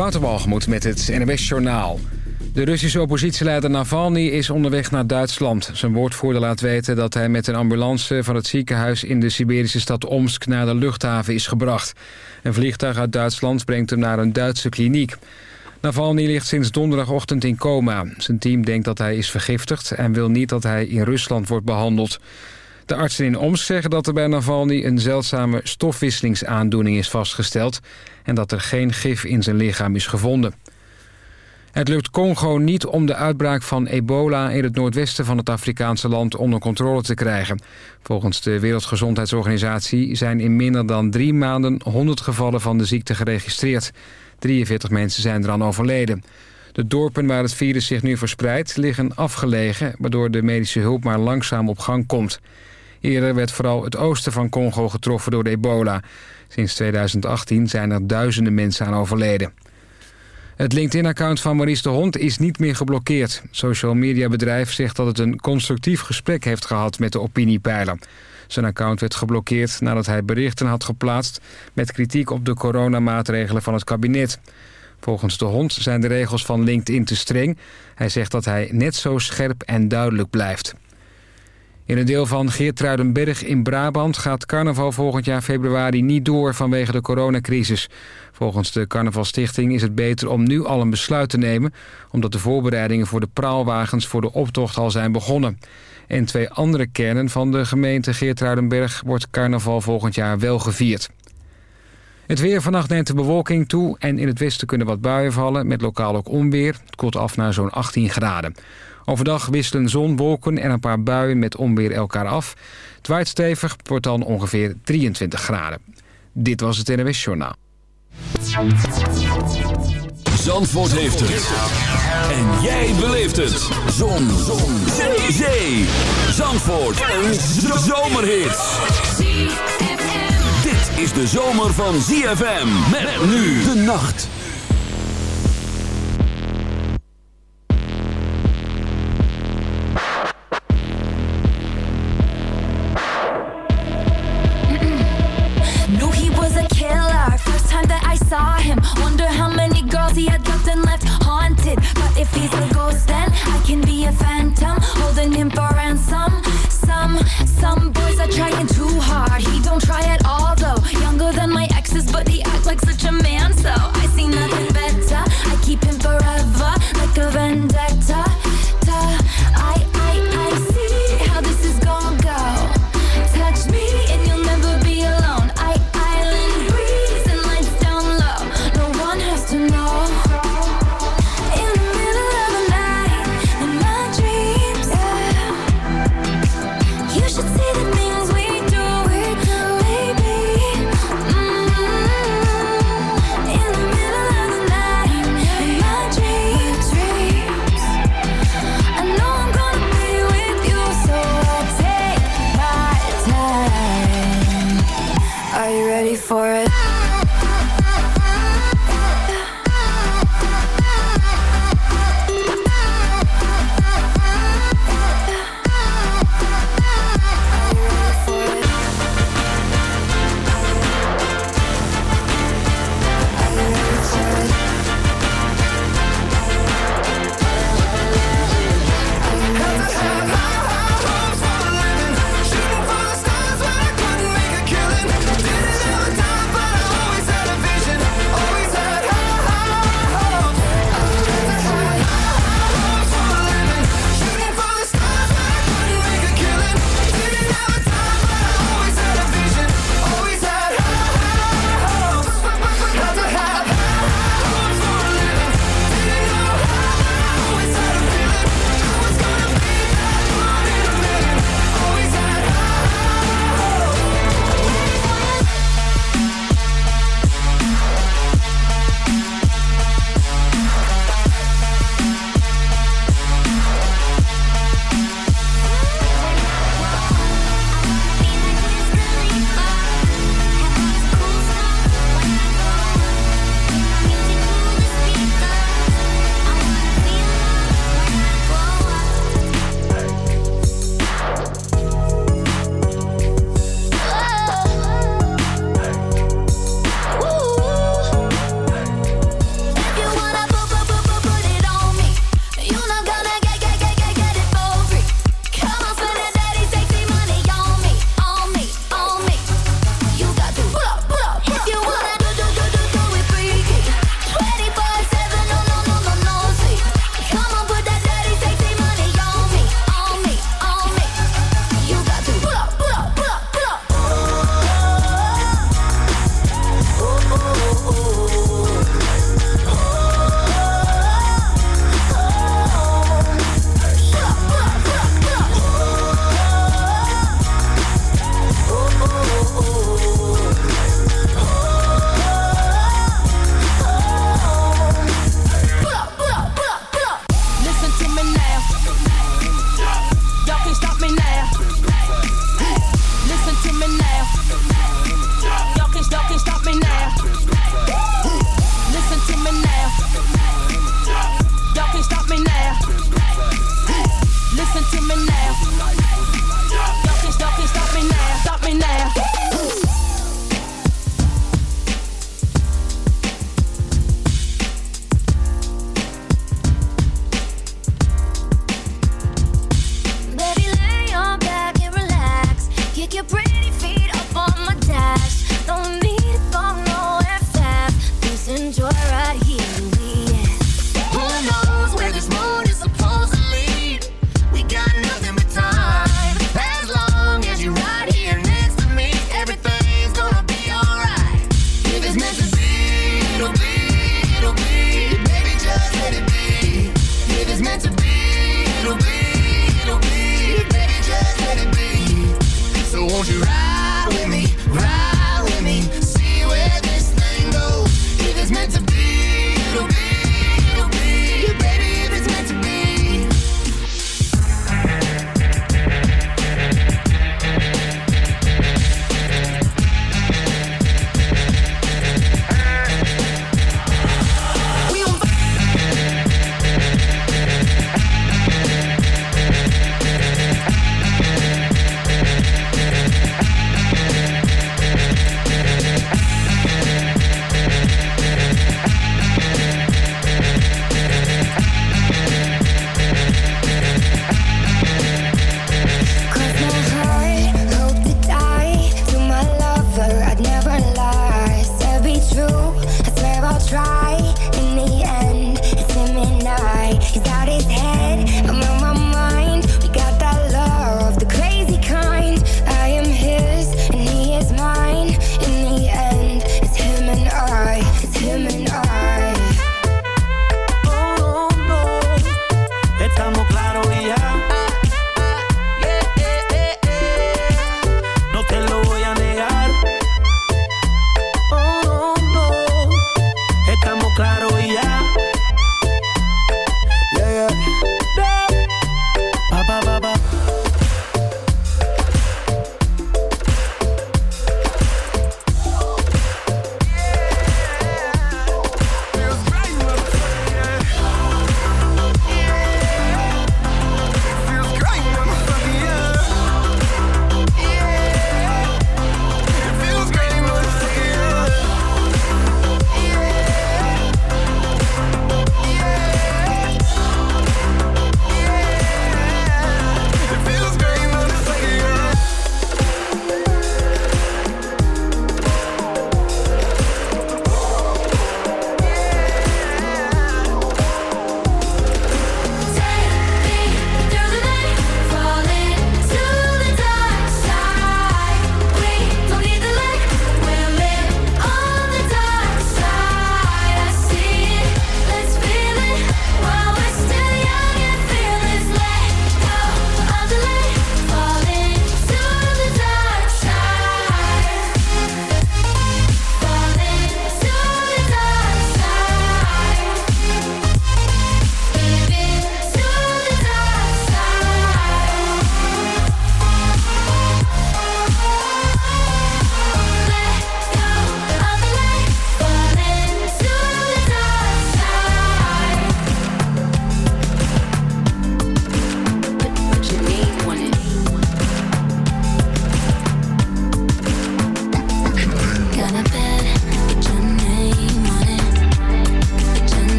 Waterbalgemoed met het NWS Journaal. De Russische oppositieleider Navalny is onderweg naar Duitsland. Zijn woordvoerder laat weten dat hij met een ambulance van het ziekenhuis... in de Siberische stad Omsk naar de luchthaven is gebracht. Een vliegtuig uit Duitsland brengt hem naar een Duitse kliniek. Navalny ligt sinds donderdagochtend in coma. Zijn team denkt dat hij is vergiftigd... en wil niet dat hij in Rusland wordt behandeld. De artsen in Omsk zeggen dat er bij Navalny een zeldzame stofwisselingsaandoening is vastgesteld... en dat er geen gif in zijn lichaam is gevonden. Het lukt Congo niet om de uitbraak van ebola in het noordwesten van het Afrikaanse land onder controle te krijgen. Volgens de Wereldgezondheidsorganisatie zijn in minder dan drie maanden 100 gevallen van de ziekte geregistreerd. 43 mensen zijn eraan overleden. De dorpen waar het virus zich nu verspreidt liggen afgelegen... waardoor de medische hulp maar langzaam op gang komt. Eerder werd vooral het oosten van Congo getroffen door de ebola. Sinds 2018 zijn er duizenden mensen aan overleden. Het LinkedIn-account van Maurice de Hond is niet meer geblokkeerd. Social media bedrijf zegt dat het een constructief gesprek heeft gehad met de opiniepeiler. Zijn account werd geblokkeerd nadat hij berichten had geplaatst... met kritiek op de coronamaatregelen van het kabinet. Volgens de hond zijn de regels van LinkedIn te streng. Hij zegt dat hij net zo scherp en duidelijk blijft. In een deel van Geertruidenberg in Brabant gaat carnaval volgend jaar februari niet door vanwege de coronacrisis. Volgens de Carnavalstichting is het beter om nu al een besluit te nemen... omdat de voorbereidingen voor de praalwagens voor de optocht al zijn begonnen. In twee andere kernen van de gemeente Geertruidenberg wordt carnaval volgend jaar wel gevierd. Het weer vannacht neemt de bewolking toe en in het westen kunnen wat buien vallen... met lokaal ook onweer. Het koelt af naar zo'n 18 graden. Overdag wisselen zon, wolken en een paar buien met onweer elkaar af. Het waait stevig, wordt dan ongeveer 23 graden. Dit was het NWS Journaal. Zandvoort heeft het. En jij beleeft het. Zon. Zon. Zee. Zee. Zandvoort. Een zomerhit. Dit is de zomer van ZFM. Met nu de nacht.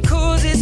cause it's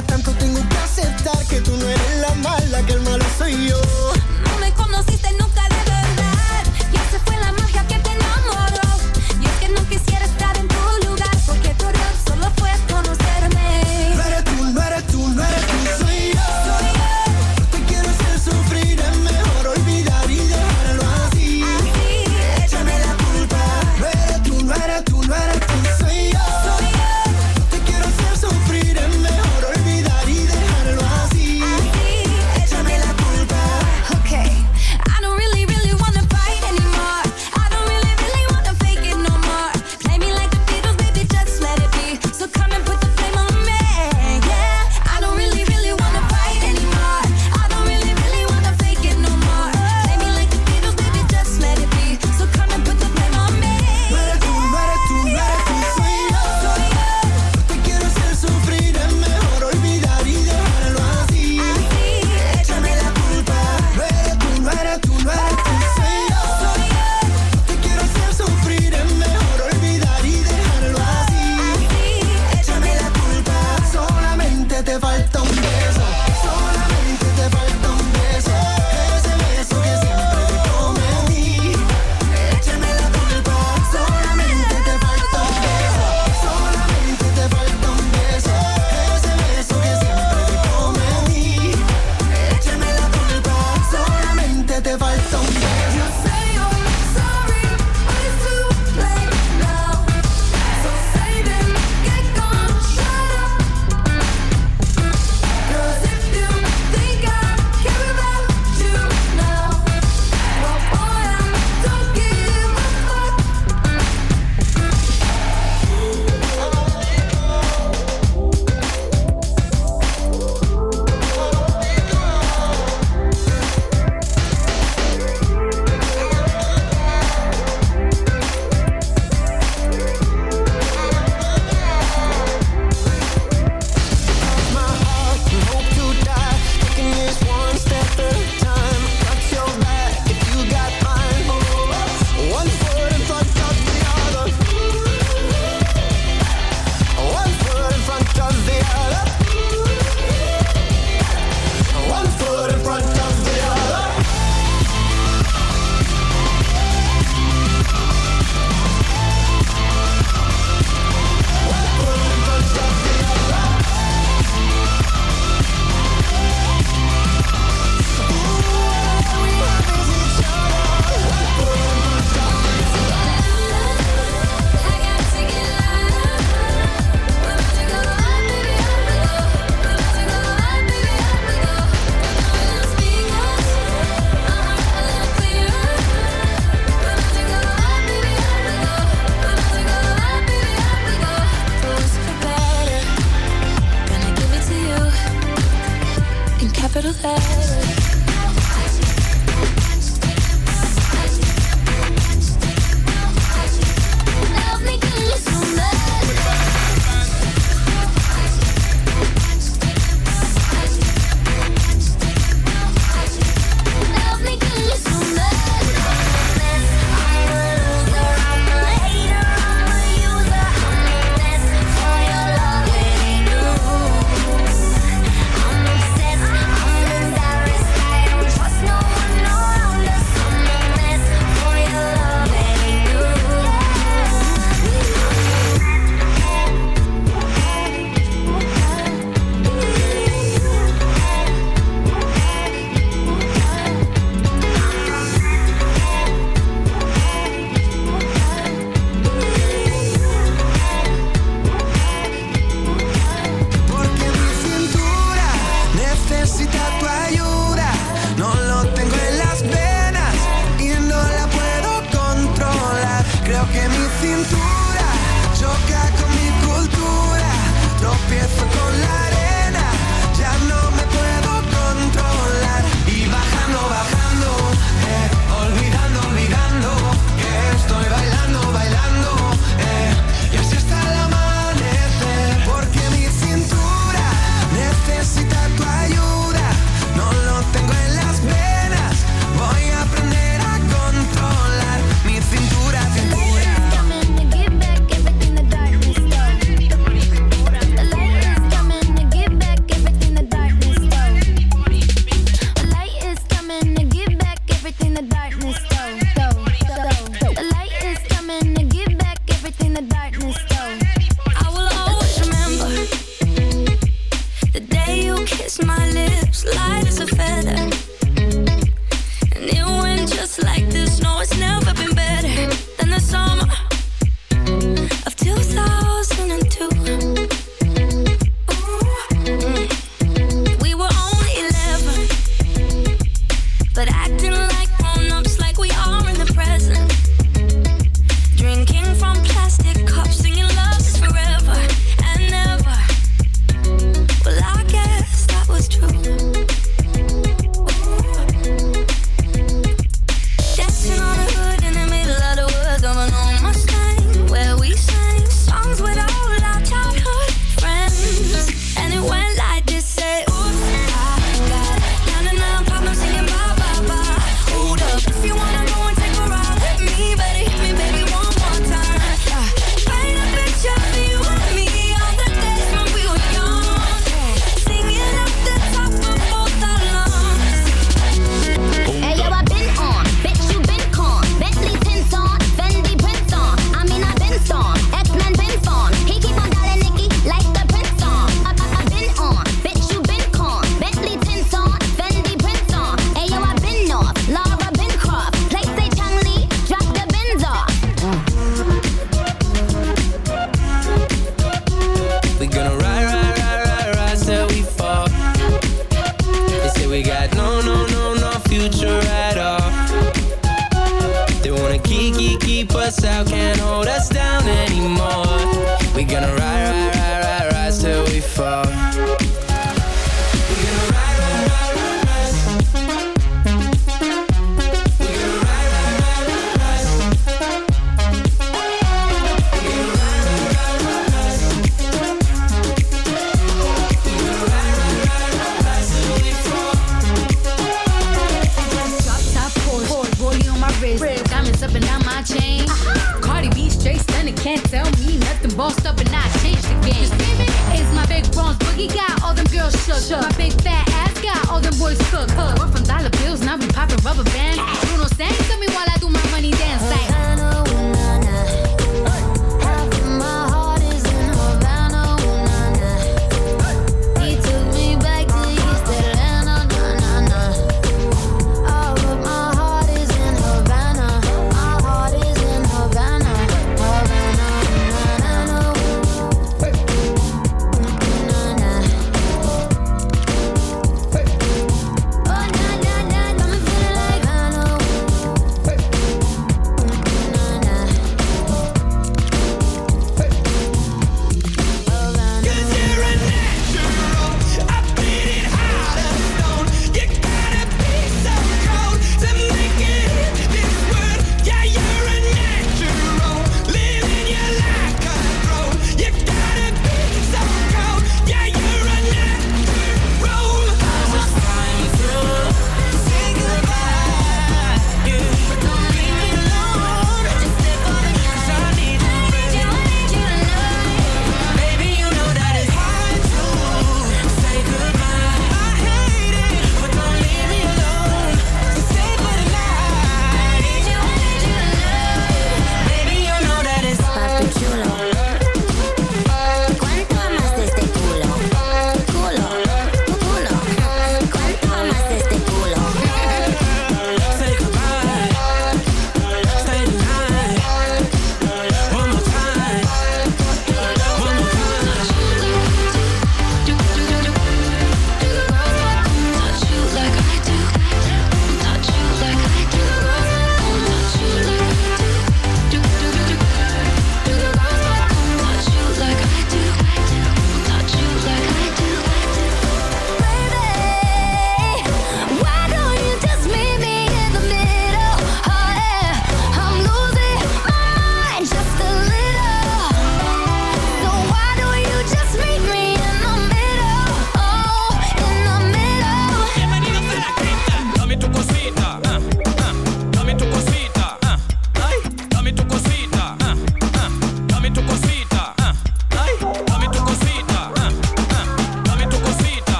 tanto tengo que aceptar que tú no eres la mala, que el malo soy yo.